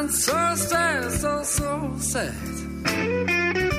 And Thursday so, so sad.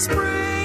Spring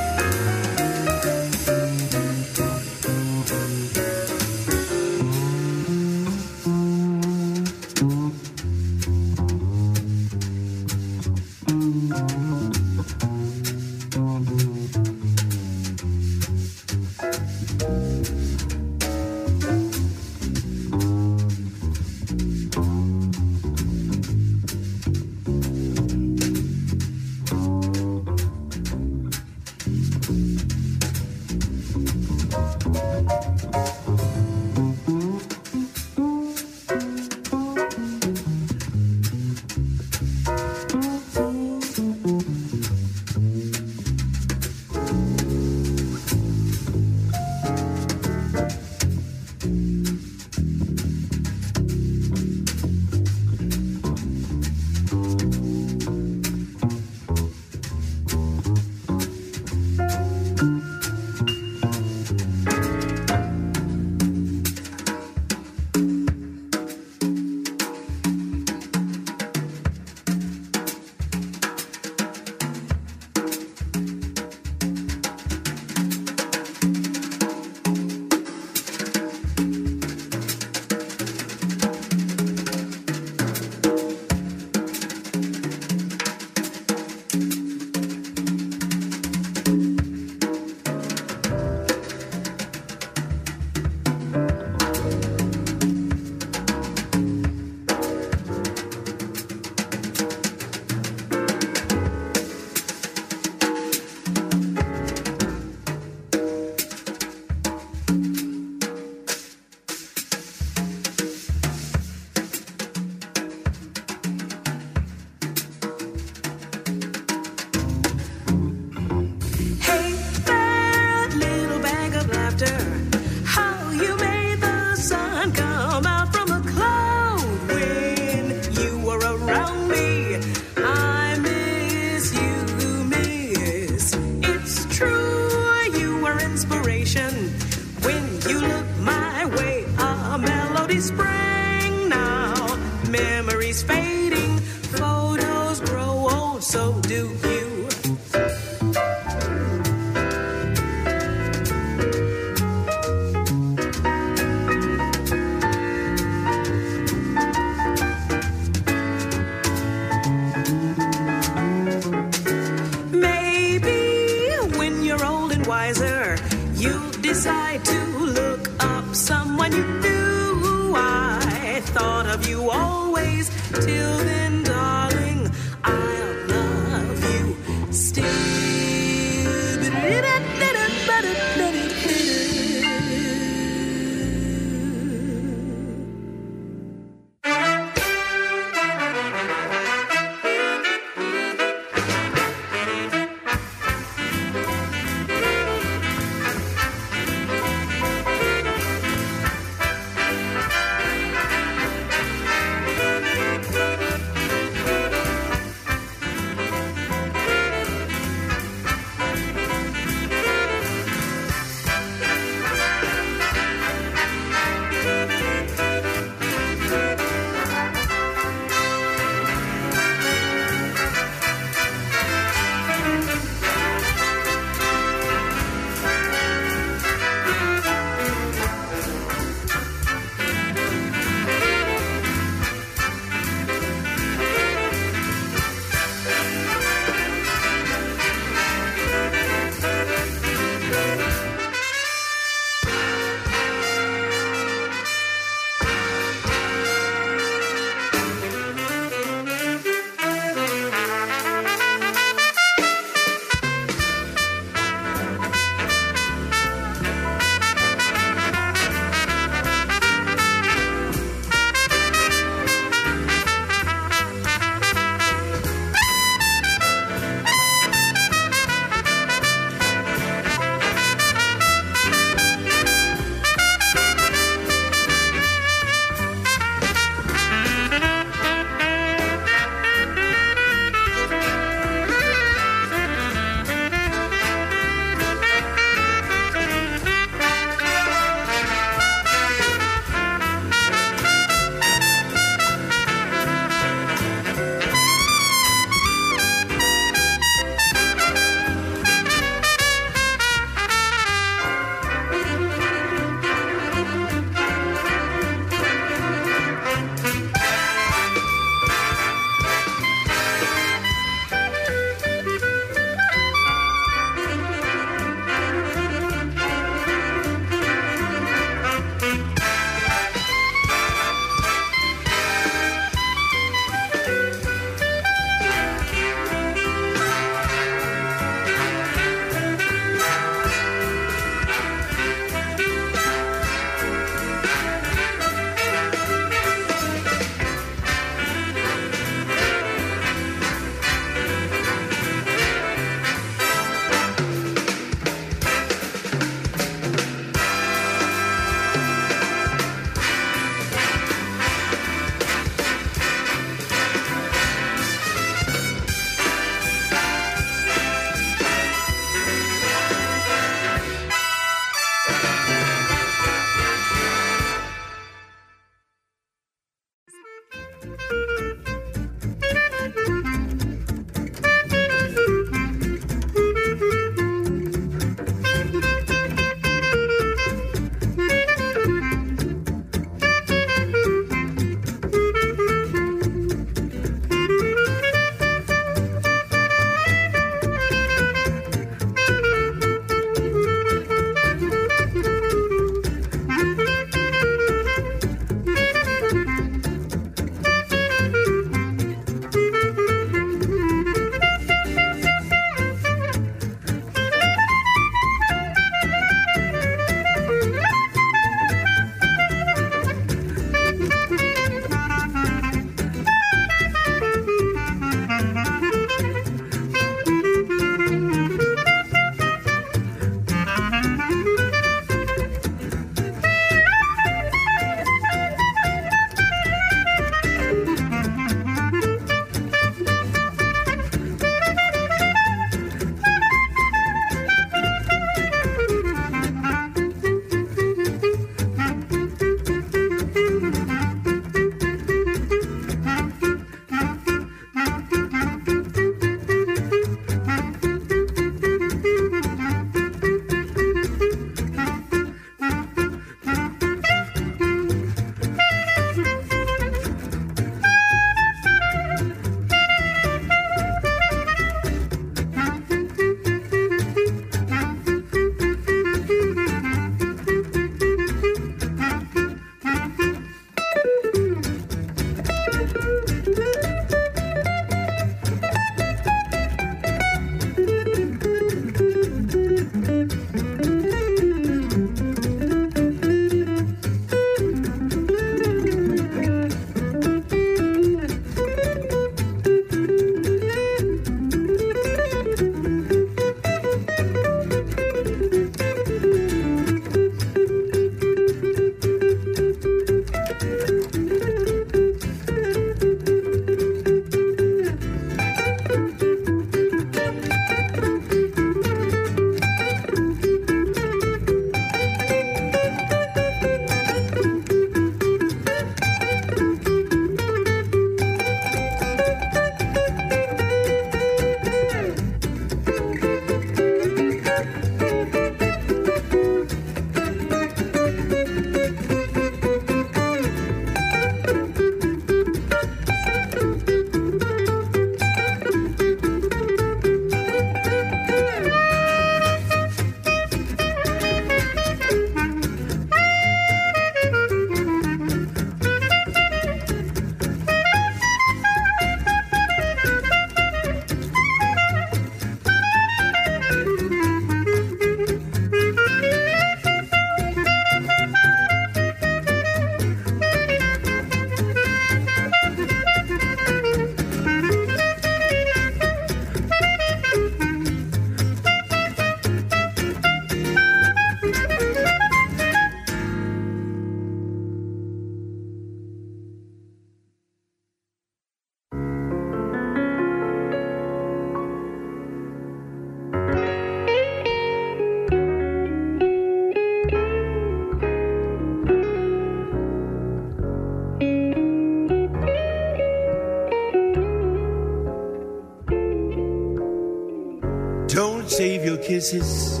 save your kisses,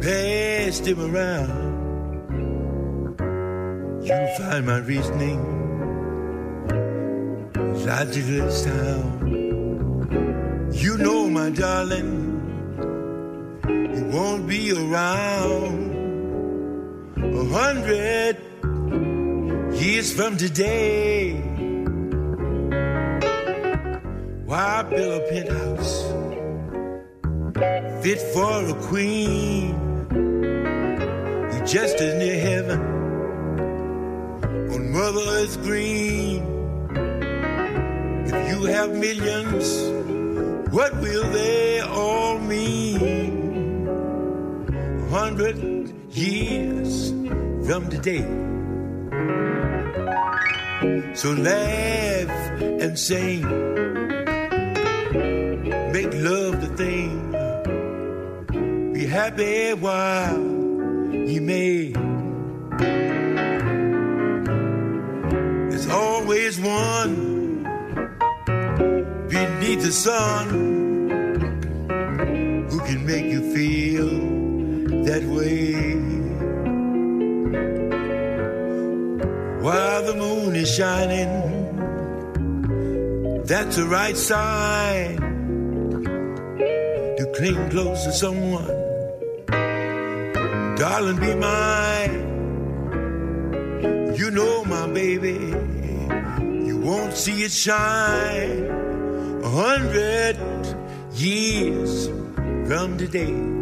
pass them around. You'll find my reasoning logical as sound. You know, my darling, you won't be around a hundred years from today. Why build a penthouse fit for a queen who just as near heaven on Mother Earth green? If you have millions, what will they all mean? A hundred years from today. So laugh and sing, happy while you may. There's always one beneath the sun who can make you feel that way. While the moon is shining, that's the right sign to cling close to someone. Darling, be mine. You know my baby, you won't see it shine a hundred years from today.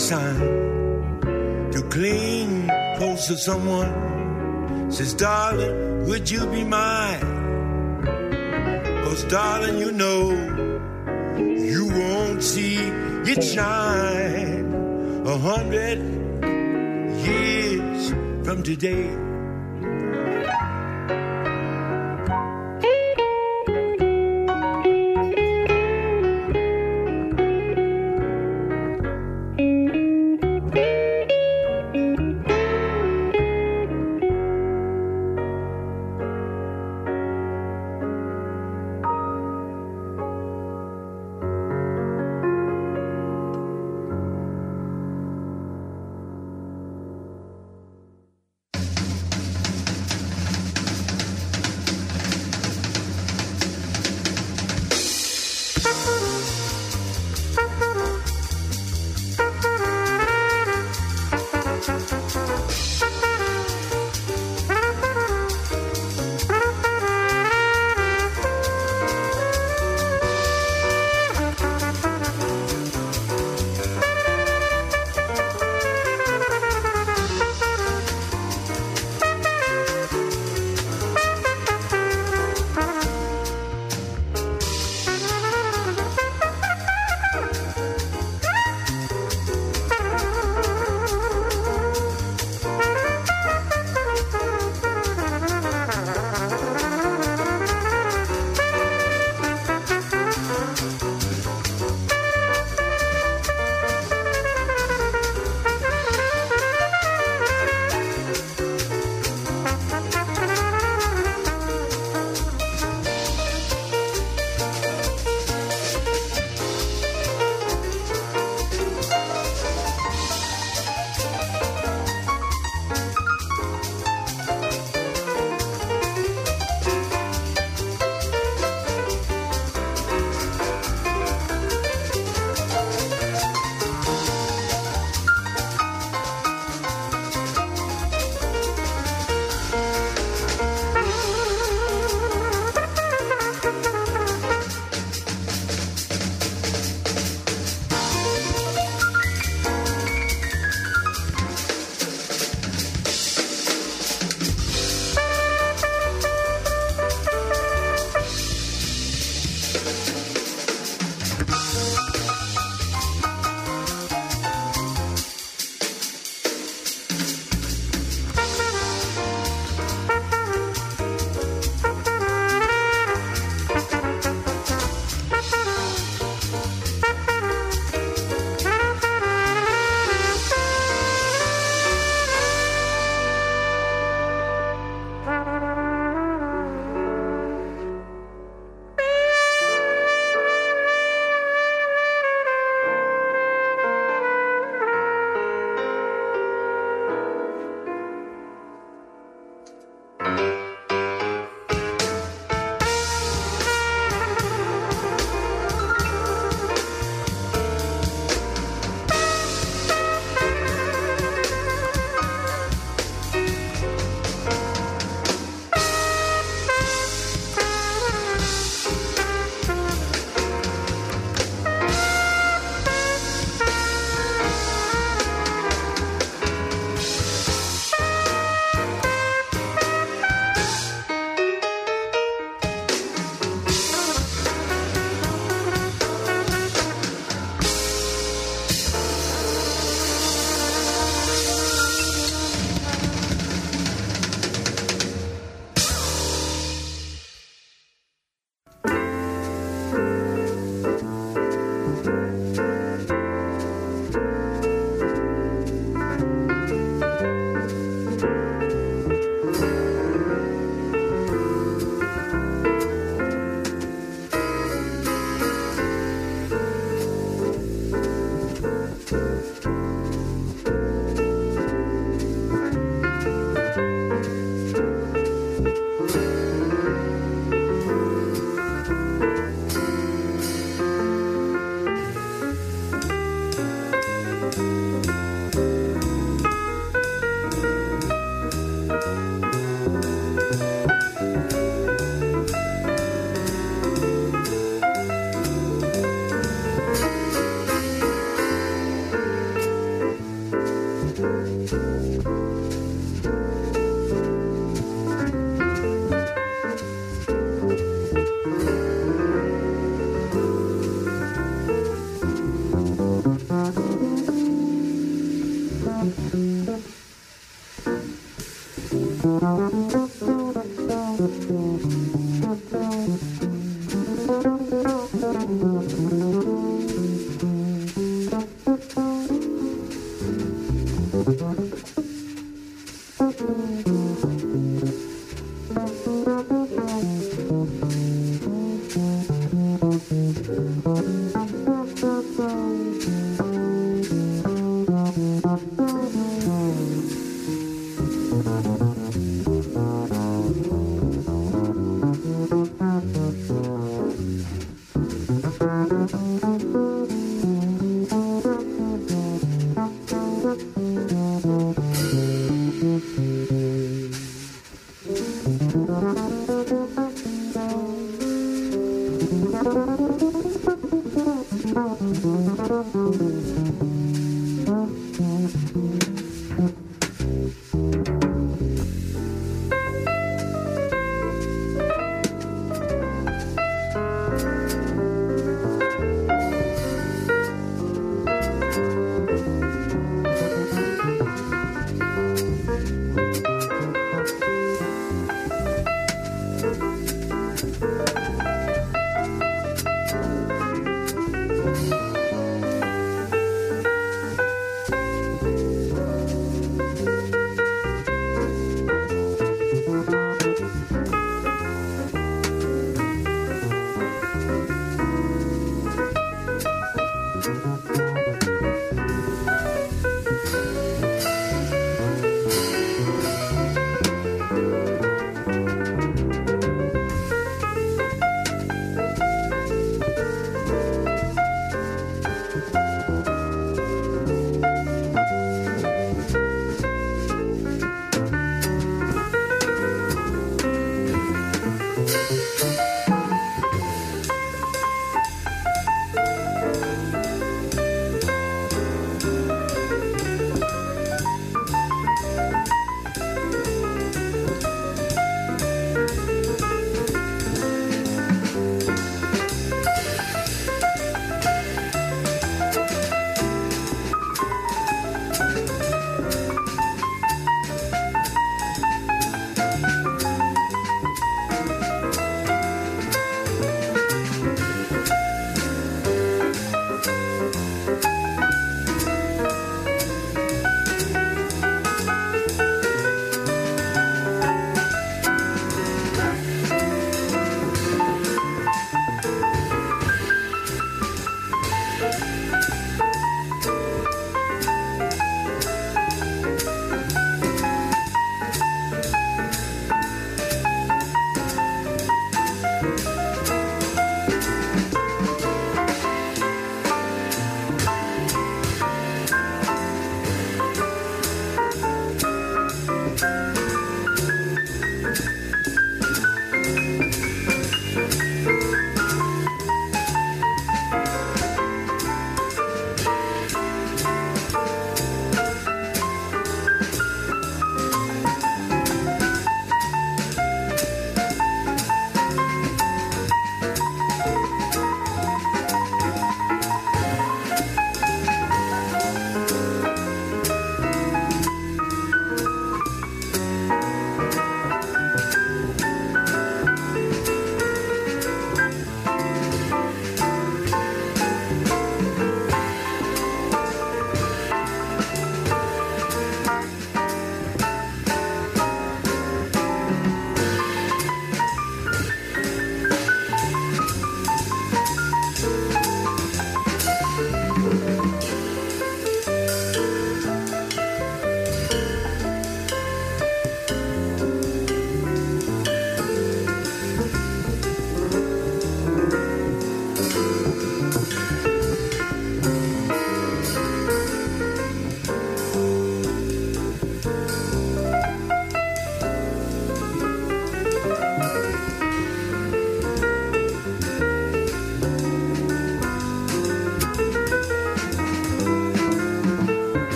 Sign to cling close to someone. Says, darling, would you be mine? Cause, darling, you know you won't see it shine a hundred years from today.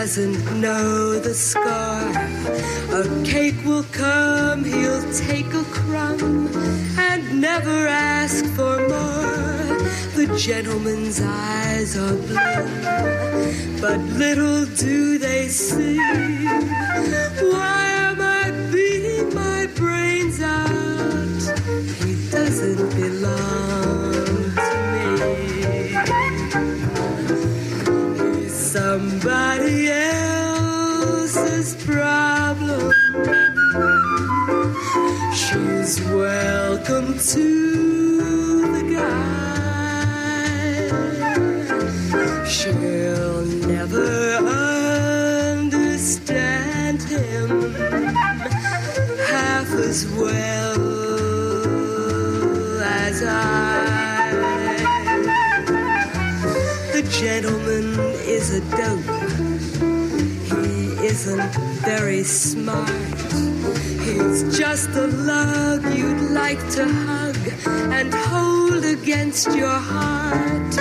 Doesn't know the scar. A cake will come, he'll take a crumb and never ask for more. The gentleman's eyes are blue, but little do they see. A dope. He isn't very smart. He's just a lug you'd like to hug and hold against your heart.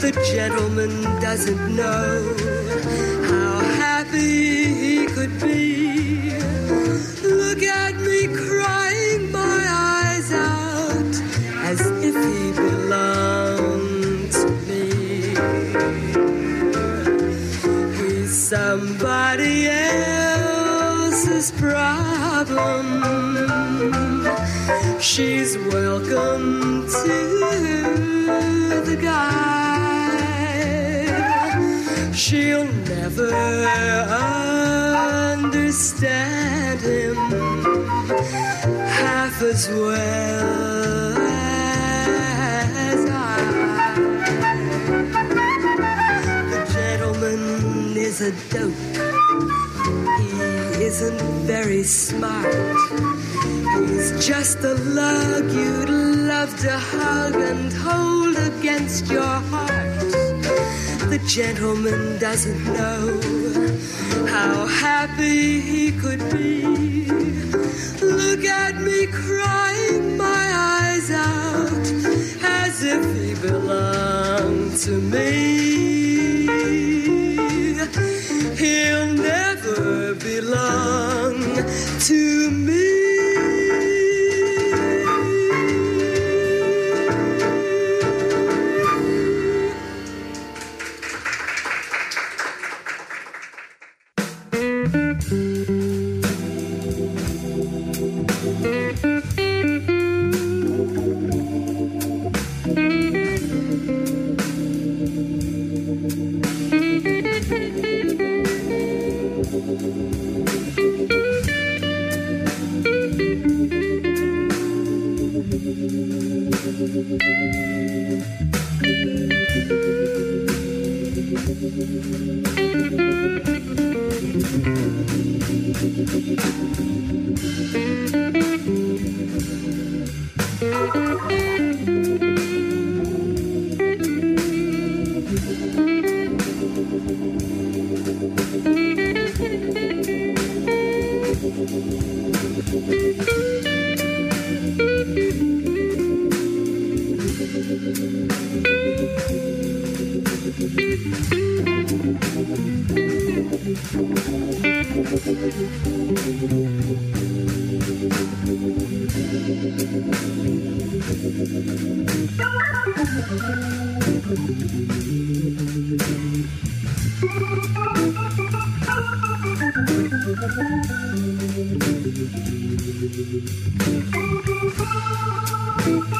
The gentleman doesn't know She's welcome to the guy. She'll never understand him half as well as I. The gentleman is a dope. He isn't very smart. He's just a lug you'd love to hug and hold against your heart. The gentleman doesn't know how happy he could be. Look at me crying my eyes out as if he belonged to me. He'll never belong to me. Thank you.